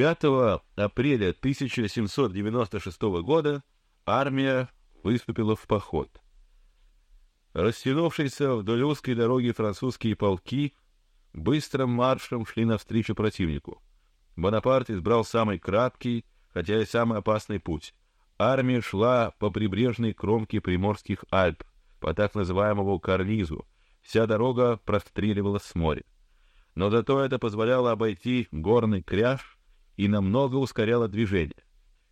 5 апреля 1796 года армия выступила в поход. Растянувшиеся вдоль узкой дороги французские полки быстрым маршем шли навстречу противнику. Бонапарт избрал самый краткий, хотя и самый опасный путь. Армия шла по прибрежной кромке приморских Альп, по так называемому карнизу. Вся дорога простреливалась с моря. Но зато это позволяло обойти горный кряж и намного ускоряло движение.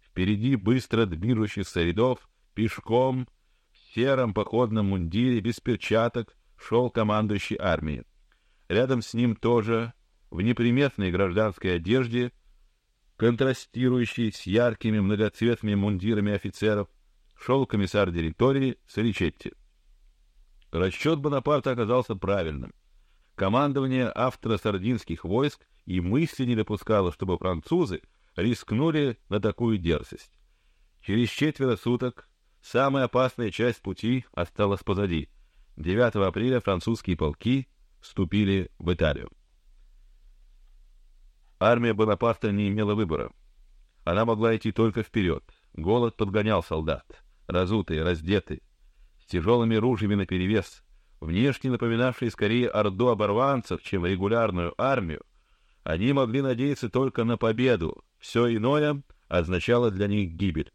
Впереди быстро движущихся рядов пешком в сером походном мундире без перчаток шел командующий армией. Рядом с ним тоже в неприметной гражданской одежде, контрастирующей с яркими многоцветными мундирами офицеров, шел комиссар директории Саричетти. Расчет Бонапарта оказался правильным. Командование австро-сардинских войск и мысли не допускало, чтобы французы рискнули на такую дерзость. Через четверо суток самая опасная часть пути осталась позади. 9 апреля французские полки вступили в Италию. Армия Бонапарта не имела выбора. Она могла идти только вперед. Голод подгонял солдат, разутые, раздетые, с тяжелыми ружьями на перевес, внешне напоминавшие скорее орду оборванцев, чем регулярную армию. Они могли надеяться только на победу. Все иное означало для них гибель.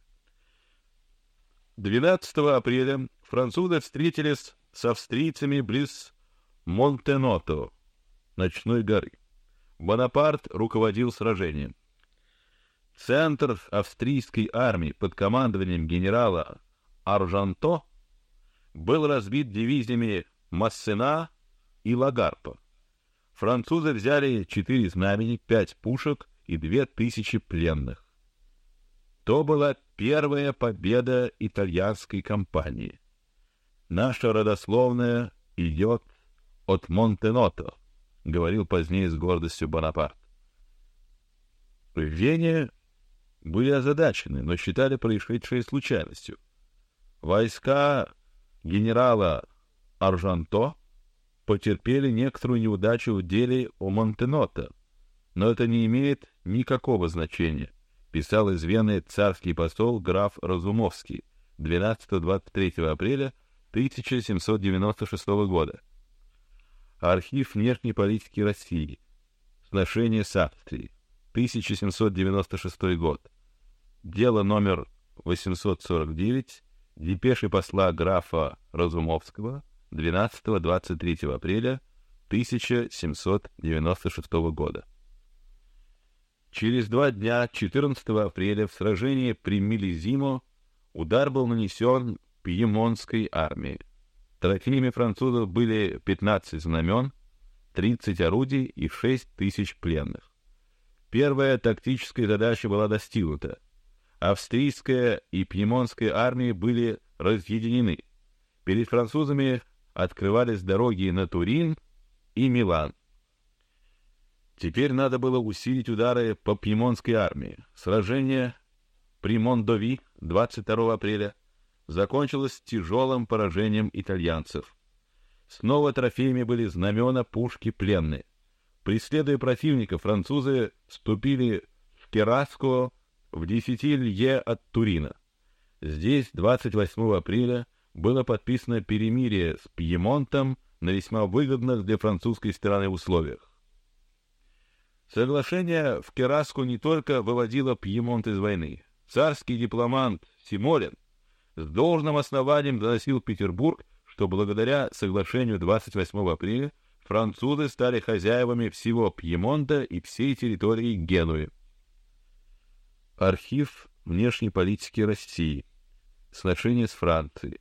12 апреля французы встретились с австрийцами близ Монтеното, ночной горы. Бонапарт руководил сражением. Центр австрийской армии под командованием генерала Аржанто был разбит дивизиями Массена и Лагарпа. Французы взяли четыре знамени, пять пушек и две тысячи пленных. То была первая победа итальянской кампании. Наша родословная идет от Монтеното, говорил позднее с гордостью Бонапарт. В Вене были озадачены, но считали происшедшее случайностью. Войска генерала Аржанто потерпели некоторую неудачу в деле о Монтенота, но это не имеет никакого значения, писал из Вены царский посол граф Разумовский 12-23 апреля 1796 года. Архив внешней политики России. Сношение с Австрией. 1796 год. Дело номер 849. Депеши посла графа Разумовского 12-23 апреля 1796 года. Через два дня, 14 апреля, в сражении при Милизимо удар был нанесен Пьемонтской армии. Трофеями французов были 15 знамен, 30 орудий и 6 тысяч пленных. Первая тактическая задача была достигнута. Австрийская и пьемонтская армии были разъединены. Перед французами открывались дороги на Турин и Милан. Теперь надо было усилить удары по пьемонтской армии. Сражение при Мондови 22 апреля закончилось тяжелым поражением итальянцев. Снова трофеями были знамена, пушки, пленные. Преследуя противника, французы вступили в Кераско в десяти лье от Турина. Здесь 28 апреля было подписано перемирие с Пьемонтом на весьма выгодных для французской стороны условиях. Соглашение в Кераску не только выводило Пьемонт из войны. Царский дипломат Симолин с должным основанием доносил Петербург, что благодаря соглашению 28 апреля французы стали хозяевами всего Пьемонта и всей территории Генуи. Архив внешней политики России. Сношение с Францией.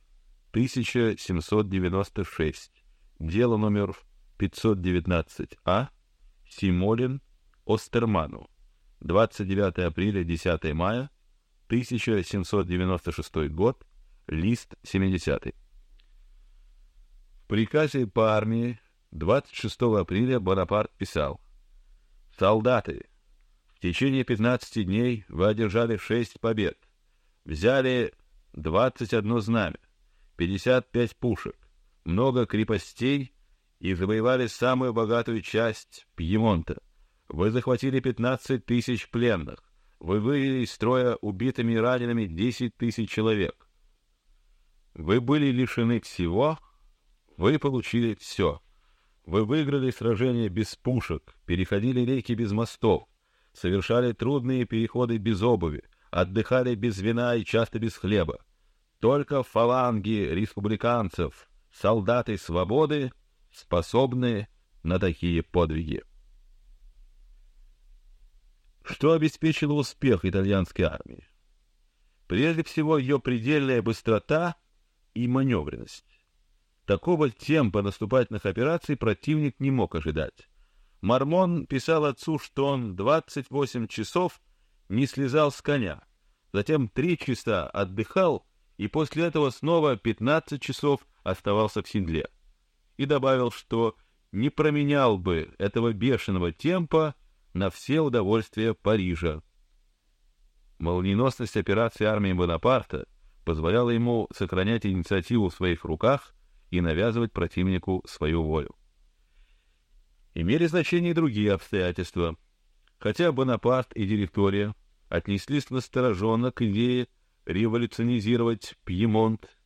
1796. Дело номер 519А. Симолин Остерману. 29 апреля 10 мая 1796 год, лист 70. В приказе по армии 26 апреля Бонапарт писал: "Солдаты, в течение 15 дней вы одержали шесть побед, взяли 21 знамя, 55 пушек, много крепостей и завоевали самую богатую часть Пьемонта. Вы захватили 15 тысяч пленных. Вы вывели из строя убитыми и ранеными 10 тысяч человек. Вы были лишены всего, вы получили все. Вы выиграли сражение без пушек, переходили реки без мостов, совершали трудные переходы без обуви, отдыхали без вина и часто без хлеба. Только фаланги республиканцев, солдаты свободы, способны на такие подвиги. Что обеспечило успех итальянской армии? Прежде всего, ее предельная быстрота и маневренность. Такого темпа наступательных операций противник не мог ожидать. Мармон писал отцу, что он 28 часов не слезал с коня, затем три часа отдыхал и после этого снова 15 часов оставался в седле. И добавил, что не променял бы этого бешеного темпа на все удовольствия Парижа. Молниеносность операции армии Бонапарта позволяла ему сохранять инициативу в своих руках и навязывать противнику свою волю. Имели значение и другие обстоятельства. Хотя Бонапарт и директория отнеслись настороженно к идее революционизировать Пьемонт,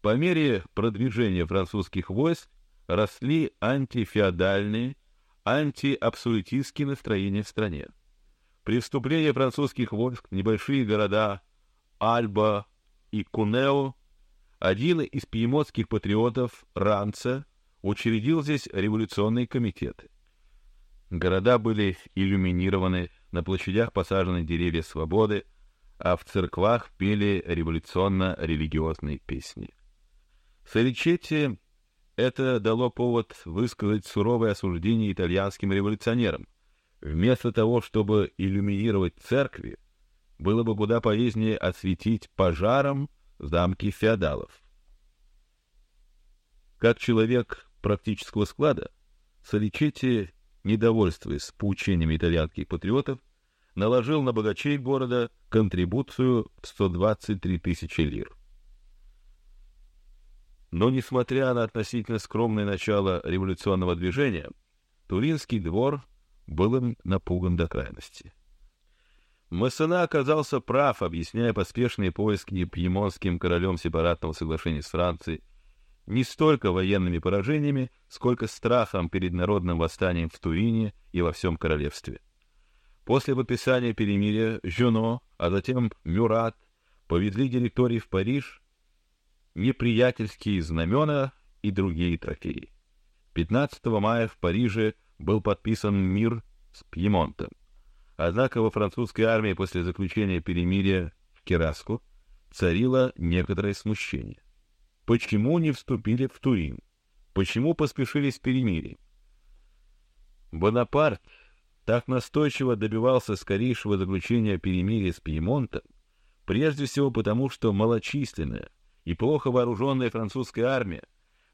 по мере продвижения французских войск росли антифеодальные, антиабсолютистские настроения в стране. При вступлении французских войск в небольшие города Альба и Кунео один из пьемонтских патриотов Ранца учредил здесь революционные комитеты. Города были иллюминированы, на площадях посажены деревья свободы, а в церквах пели революционно-религиозные песни. Саричетти это дало повод высказать суровое осуждение итальянским революционерам. Вместо того, чтобы иллюминировать церкви, было бы куда полезнее осветить пожаром замки феодалов. Как человек практического склада, Соличетти, недовольствуясь поучениями итальянских патриотов, наложил на богачей города контрибуцию в 123 тысячи лир. Но несмотря на относительно скромное начало революционного движения, Туринский двор был им напуган до крайности. Массена оказался прав, объясняя поспешные поиски пьемонтским королем сепаратного соглашения с Францией не столько военными поражениями, сколько страхом перед народным восстанием в Турине и во всем королевстве. После подписания перемирия Жюно, а затем Мюрат повезли директорий в Париж неприятельские знамена и другие трофеи. 15 мая в Париже был подписан мир с Пьемонтом. Однако во французской армии после заключения перемирия в Кераску царило некоторое смущение. Почему не вступили в Турин? Почему поспешили с перемирием? Бонапарт так настойчиво добивался скорейшего заключения перемирия с Пьемонтом, прежде всего потому, что малочисленная и плохо вооруженная французская армия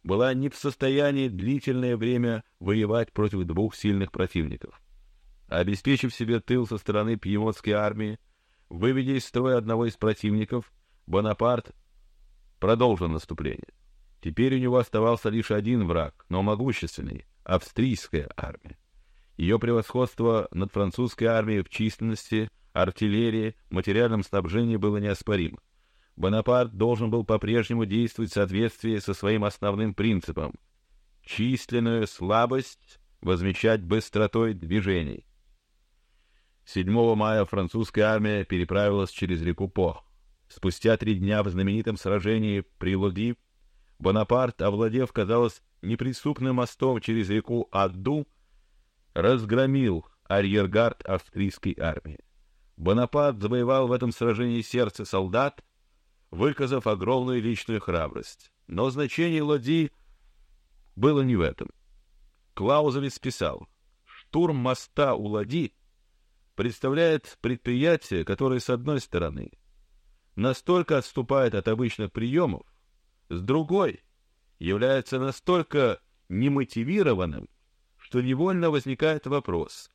была не в состоянии длительное время воевать против двух сильных противников. Обеспечив себе тыл со стороны пьемонтской армии, выведя из строя одного из противников, Бонапарт продолжил наступление. Теперь у него оставался лишь один враг, но могущественный — австрийская армия. Ее превосходство над французской армией в численности, артиллерии, материальном снабжении было неоспоримо. Бонапарт должен был по-прежнему действовать в соответствии со своим основным принципом: численную слабость возмещать быстротой движений. 7 мая французская армия переправилась через реку По. Спустя три дня в знаменитом сражении при Лоди Бонапарт, овладев, казалось, неприступным мостом через реку Адду, разгромил арьергард австрийской армии. Бонапарт завоевал в этом сражении сердце солдат, выказав огромную личную храбрость. Но значение Лоди было не в этом. Клаузовец писал: штурм моста у Лоди представляет предприятие, которое с одной стороны настолько отступает от обычных приемов, с другой является настолько немотивированным, что невольно возникает вопрос: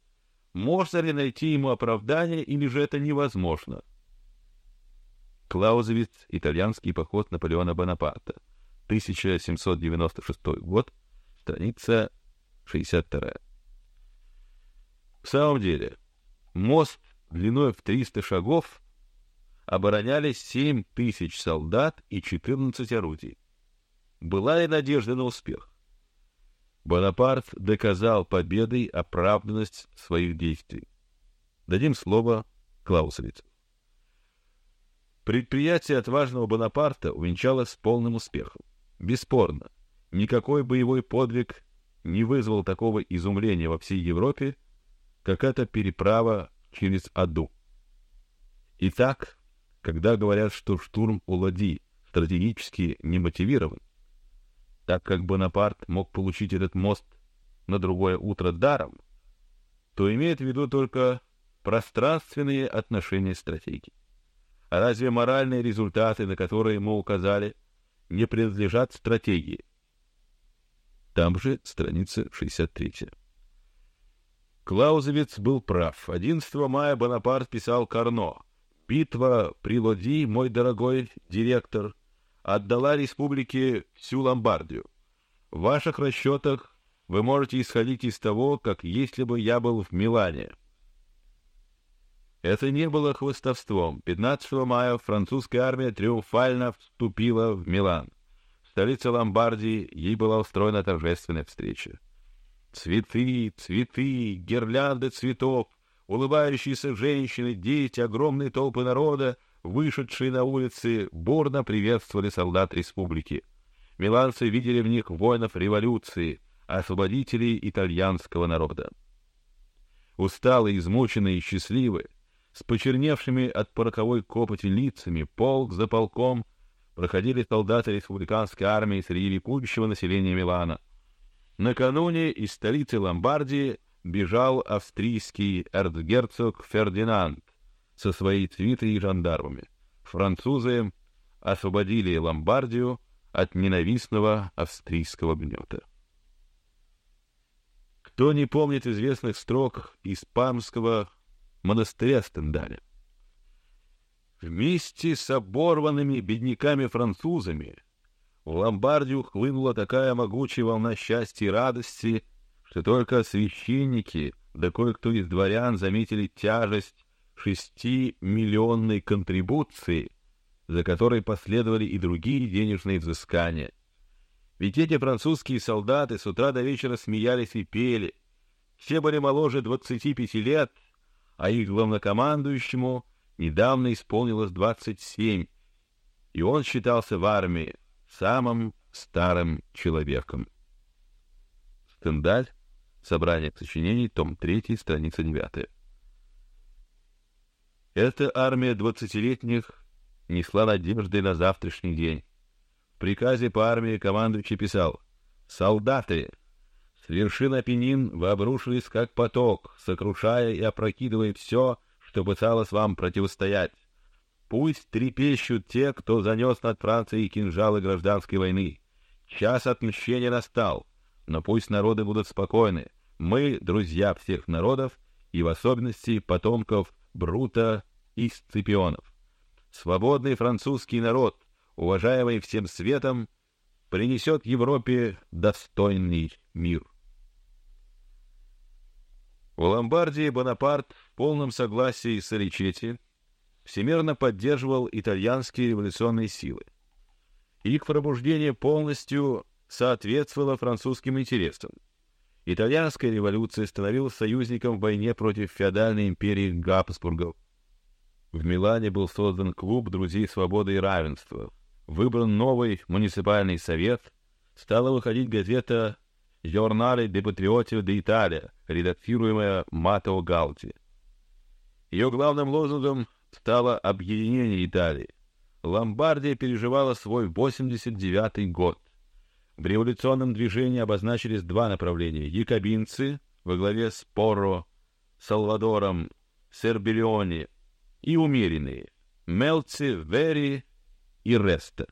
можно ли найти ему оправдание, или же это невозможно? Клаузевиц, итальянский поход Наполеона Бонапарта, 1796 год, страница 62. В самом деле, мост длиной в 300 шагов обороняли 7 тысяч солдат и 14 орудий. Была ли надежда на успех? Бонапарт доказал победой оправданность своих действий. Дадим слово Клаусовицу. Предприятие отважного Бонапарта увенчалось полным успехом. Бесспорно, никакой боевой подвиг не вызвал такого изумления во всей Европе, как эта переправа через Аду. Итак, когда говорят, что штурм у стратегически не мотивирован, так как Бонапарт мог получить этот мост на другое утро даром, то имеет в виду только пространственные отношения стратегии. А разве моральные результаты, на которые ему указали, не принадлежат стратегии? Там же страница 63. Клаузевиц был прав. 11 мая Бонапарт писал Карно: "Битва при Лоди, мой дорогой директор, отдала республике всю Ломбардию. В ваших расчетах вы можете исходить из того, как если бы я был в Милане. Это не было хвостовством. 15 мая французская армия триумфально вступила в Милан. В Ломбардии ей была устроена торжественная встреча. Цветы, цветы, гирлянды цветов, улыбающиеся женщины, дети, огромные толпы народа, вышедшие на улицы, бурно приветствовали солдат республики. Миланцы видели в них воинов революции, освободителей итальянского народа. Усталые, измученные и счастливые, с почерневшими от пороховой копоти лицами, полк за полком проходили солдаты республиканской армии среди ликующего населения Милана. Накануне из столицы Ломбардии бежал австрийский эрцгерцог Фердинанд со своей свитой и жандармами. Французы освободили Ломбардию от ненавистного австрийского гнета. Кто не помнит известных строк из Памского монастыря Стендаля. Вместе с оборванными бедняками-французами в Ломбардию хлынула такая могучая волна счастья и радости, что только священники да кое-кто из дворян заметили тяжесть шестимиллионной контрибуции, за которой последовали и другие денежные взыскания. Ведь эти французские солдаты с утра до вечера смеялись и пели. Все были моложе двадцати пяти лет, а их главнокомандующему недавно исполнилось двадцать семь, и он считался в армии самым старым человеком. Стендаль. Собрание сочинений, том 3, страница 9. Эта армия двадцатилетних несла надежды на завтрашний день. В приказе по армии командующий писал: "Солдаты, с вершин Апеннин вы обрушились как поток, сокрушая и опрокидывая все, что пыталось вам противостоять. Пусть трепещут те, кто занес над Францией кинжалы гражданской войны. Час отмщения настал, но пусть народы будут спокойны. Мы друзья всех народов и в особенности потомков Брута и Сципионов. Свободный французский народ, уважаемый всем светом, принесет Европе достойный мир. В Ломбардии Бонапарт в полном согласии с Ричетти всемерно поддерживал итальянские революционные силы. Их пробуждение полностью соответствовало французским интересам. Итальянская революция становилась союзником в войне против феодальной империи Габсбургов. В Милане был создан клуб друзей свободы и равенства. Выбран новый муниципальный совет. Стала выходить газета «Giornale de Patriotio de Italia», редактируемая Матео Галти. Ее главным лозунгом стало объединение Италии. Ломбардия переживала свой 89-й год. В революционном движении обозначились два направления: якобинцы во главе с Порро, Салвадором, Сербилиони и умеренные Мелци, Вери и Реста.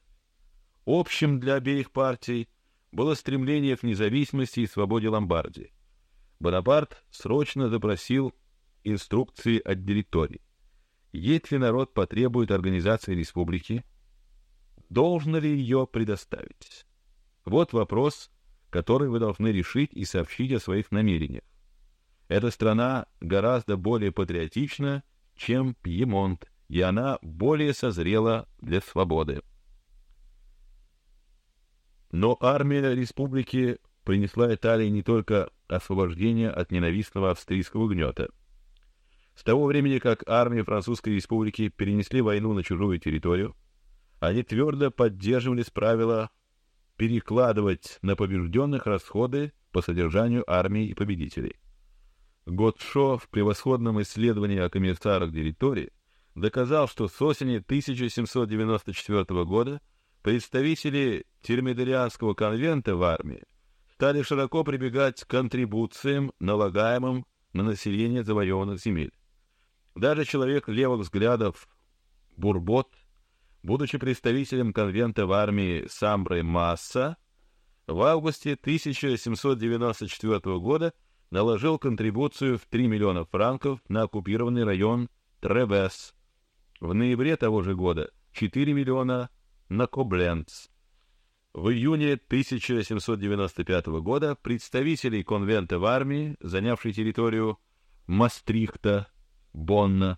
Общим для обеих партий было стремление к независимости и свободе Ломбардии. Бонапарт срочно запросил инструкции от директории. Если народ потребует организации республики, должно ли ее предоставить? Вот вопрос, который вы должны решить и сообщить о своих намерениях. Эта страна гораздо более патриотична, чем Пьемонт, и она более созрела для свободы. Но армия республики принесла Италии не только освобождение от ненавистного австрийского гнета. С того времени, как армии французской республики перенесли войну на чужую территорию, они твердо поддерживали правила перекладывать на побежденных расходы по содержанию армии и победителей. Готшо в превосходном исследовании о комиссарах директории доказал, что с осени 1794 года представители термидорианского конвента в армии стали широко прибегать к контрибуциям, налагаемым на население завоеванных земель. Даже человек левых взглядов Бурбот, будучи представителем конвента в армии Самбры Масса, в августе 1794 года наложил контрибуцию в 3 миллиона франков на оккупированный район Тревес. В ноябре того же года 4 миллиона на Кобленц. В июне 1795 года представители конвента в армии, занявшие территорию Мастрихта, Бонна,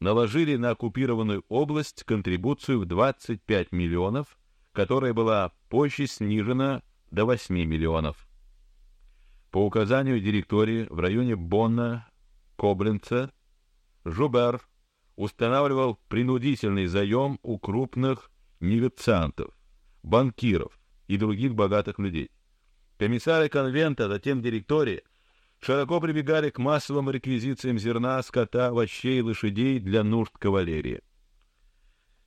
наложили на оккупированную область контрибуцию в 25 миллионов, которая была позже снижена до 8 миллионов. По указанию директории в районе Бонна, Кобленца, Жубер устанавливал принудительный заем у крупных негациантов, банкиров и других богатых людей. Комиссары конвента, затем директории, широко прибегали к массовым реквизициям зерна, скота, овощей, лошадей для нужд кавалерии.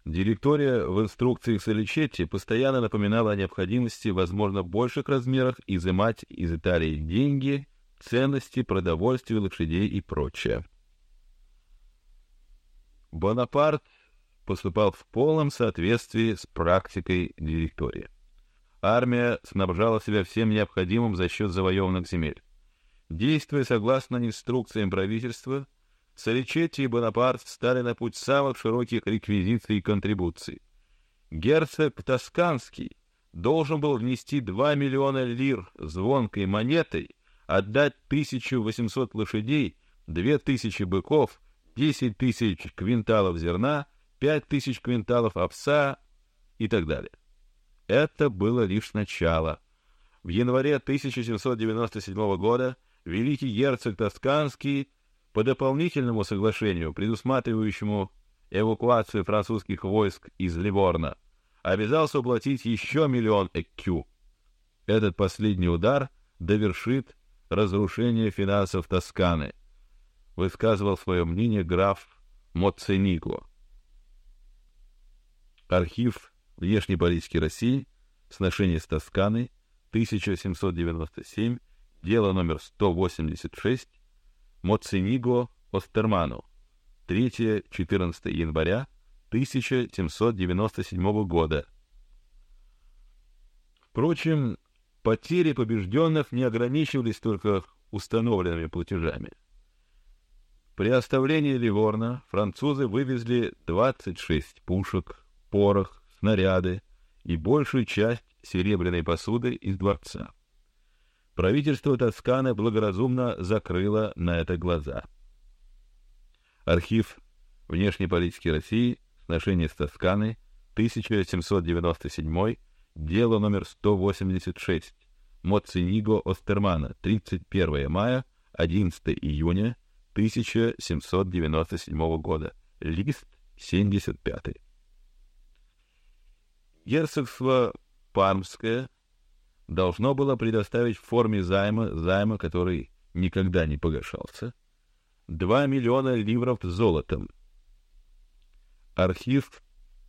Директория в инструкции Соличетти постоянно напоминала о необходимости, возможно, больших размерах изымать из Италии деньги, ценности, продовольствие, лошадей и прочее. Бонапарт поступал в полном соответствии с практикой директории. Армия снабжала себя всем необходимым за счет завоеванных земель. Действуя согласно инструкциям правительства, Соличетти и Бонапарт стали на путь самых широких реквизиций и контрибуций. Герцог Тосканский должен был внести 2 миллиона лир звонкой монетой, отдать 1800 лошадей, 2000 быков, 10 тысяч квинталов зерна, 5000 квинталов овса и так далее. Это было лишь начало. В январе 1797 года великий герцог Тосканский по дополнительному соглашению, предусматривающему эвакуацию французских войск из Ливорна, обязался уплатить еще миллион экю. Этот последний удар довершит разрушение финансов Тосканы, высказывал свое мнение граф Моцениго. Архив внешней политики России, сношение с Тосканой, 1797, дело номер 186, Моцениго Остерману, 3-14 января 1797 года. Впрочем, потери побежденных не ограничивались только установленными платежами. При оставлении Ливорна французы вывезли 26 пушек, порох, снаряды и большую часть серебряной посуды из дворца. Правительство Тосканы благоразумно закрыло на это глаза. Архив внешней политики России, сношение с Тосканой, 1797, дело номер 186, Моцениго Остермана, 31 мая, 11 июня 1797 года, лист 75. Герцогство Пармское должно было предоставить в форме займа, займа, который никогда не погашался, 2 миллиона ливров золотом. Архив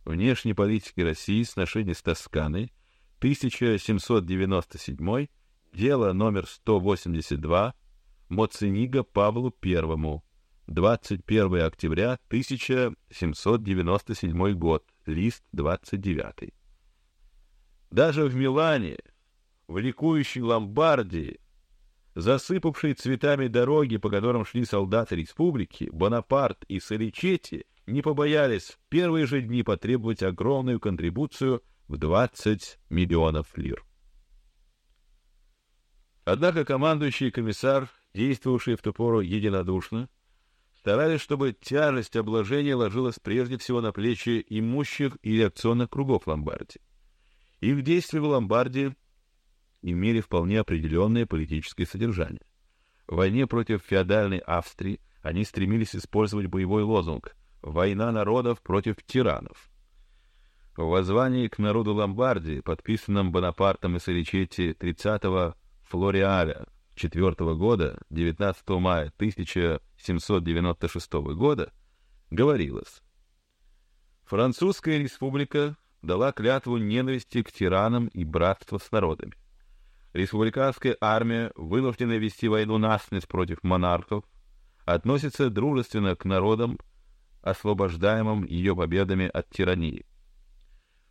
внешней политики России, сношение с Тосканой, 1797, дело номер 182, Моцениго Павлу I, 21 октября 1797 год, лист 29. Даже в Милане в ликующей Ломбардии, засыпавшей цветами дороги, по которым шли солдаты республики, Бонапарт и Соличетти не побоялись в первые же дни потребовать огромную контрибуцию в 20 миллионов лир. Однако командующий комиссар действовавшие в ту пору единодушно, старались, чтобы тяжесть обложения ложилась прежде всего на плечи имущих и реакционных кругов Ломбардии. Их действия в Ломбардии имели вполне определенное политическое содержание. В войне против феодальной Австрии они стремились использовать боевой лозунг «Война народов против тиранов». В воззвании к народу Ломбардии, подписанном Бонапартом и Соличетти 30-го Флориаля 4 года, 19 мая 1796 года, говорилось «Французская республика дала клятву ненависти к тиранам и братства с народами. Республиканская армия, вынужденная вести войну насмерть против монархов, относится дружественно к народам, освобождаемым ее победами от тирании.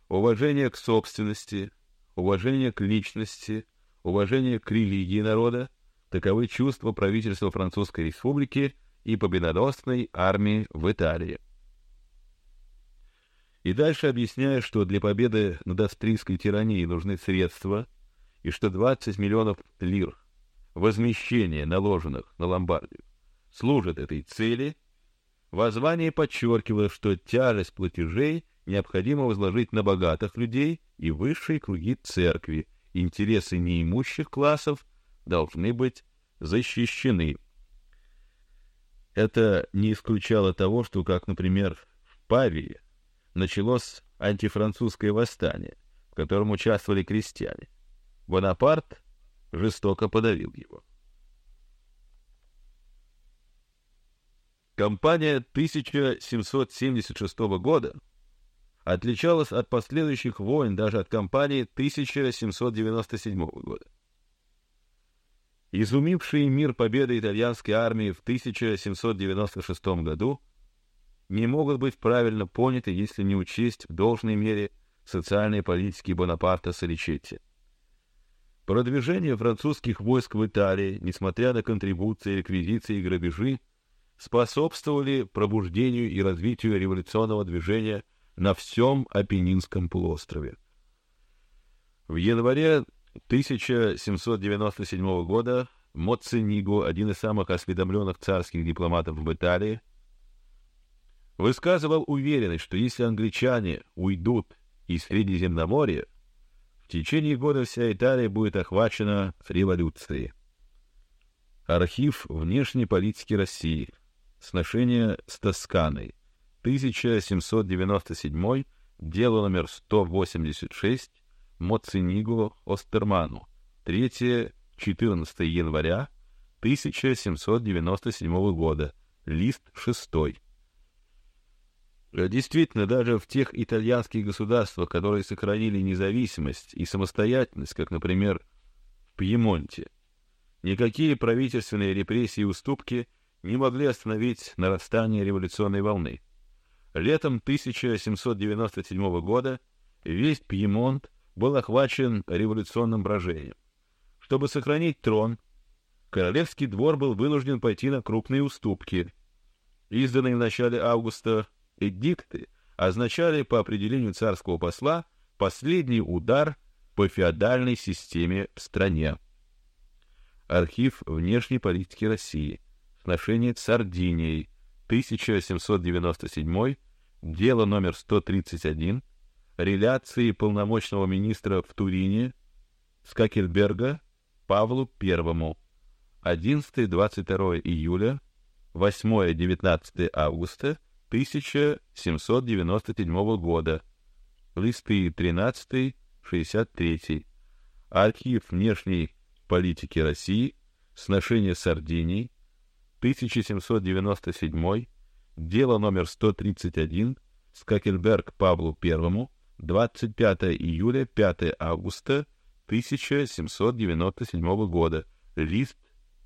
Уважение к собственности, уважение к личности, уважение к религии народа — таковы чувства правительства Французской Республики и победоносной армии в Италии. И дальше объясняя, что для победы над австрийской тиранией нужны средства, и что 20 миллионов лир возмещения, наложенных на Ломбардию, служат этой цели, воззвание подчеркивало, что тяжесть платежей необходимо возложить на богатых людей и высшие круги церкви, интересы неимущих классов должны быть защищены. Это не исключало того, что, как, например, в Павии началось антифранцузское восстание, в котором участвовали крестьяне. Бонапарт жестоко подавил его. Кампания 1776 года отличалась от последующих войн даже от кампании 1797 года. Изумившие мир победы итальянской армии в 1796 году не могут быть правильно поняты, если не учесть в должной мере социальной политики Бонапарта Соличетти. Продвижение французских войск в Италии, несмотря на контрибуции, реквизиции и грабежи, способствовали пробуждению и развитию революционного движения на всем Апеннинском полуострове. В январе 1797 года Моцениго, один из самых осведомленных царских дипломатов в Италии, высказывал уверенность, что если англичане уйдут из Средиземноморья, в течение года вся Италия будет охвачена революцией. Архив внешней политики России. Сношение с Тосканой. 1797. Дело номер 186. Моцениго Остерману. 3-14 января 1797 года. Лист 6. Действительно, даже в тех итальянских государствах, которые сохранили независимость и самостоятельность, как, например, в Пьемонте, никакие правительственные репрессии и уступки не могли остановить нарастание революционной волны. Летом 1797 года весь Пьемонт был охвачен революционным брожением. Чтобы сохранить трон, королевский двор был вынужден пойти на крупные уступки. Изданные в начале августа эдикты означали по определению царского посла последний удар по феодальной системе в стране. Архив внешней политики России. Сношение с Сардинией. 1797. Дело номер 131. Реляции полномочного министра в Турине Скакельберга Павлу Первому. 11-22 июля, 8-19 августа 1797 года. Листы 13-63. Архив внешней политики России. Сношение Сардинии. 1797. Дело номер 131. Скакельберг Павлу Первому. 25 июля, 5 августа 1797 года. Лист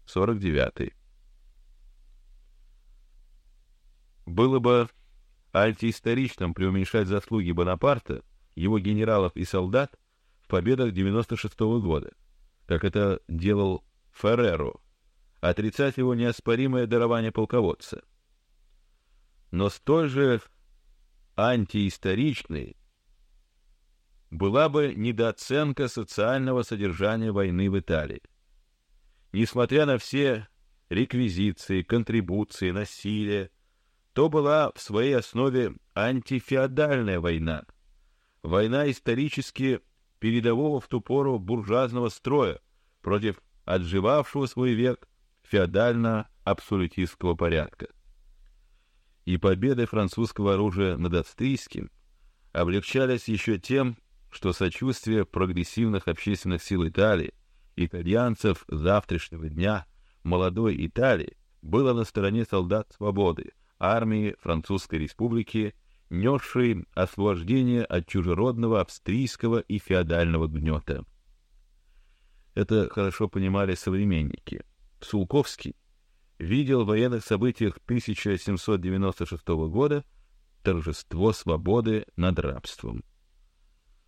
49. Было бы антиисторичным преуменьшать заслуги Бонапарта, его генералов и солдат в победах 96 -го года, как это делал Ферреро, отрицать его неоспоримое дарование полководца. Но столь же антиисторичной была бы недооценка социального содержания войны в Италии. Несмотря на все реквизиции, контрибуции, насилия, то была в своей основе антифеодальная война, война исторически передового в ту пору буржуазного строя против отживавшего свой век феодально-абсолютистского порядка. И победы французского оружия над австрийским облегчались еще тем, что сочувствие прогрессивных общественных сил Италии, итальянцев завтрашнего дня, молодой Италии, было на стороне солдат свободы, армии Французской Республики, несшей освобождение от чужеродного австрийского и феодального гнета. Это хорошо понимали современники. Сулковский видел в военных событиях 1796 года торжество свободы над рабством.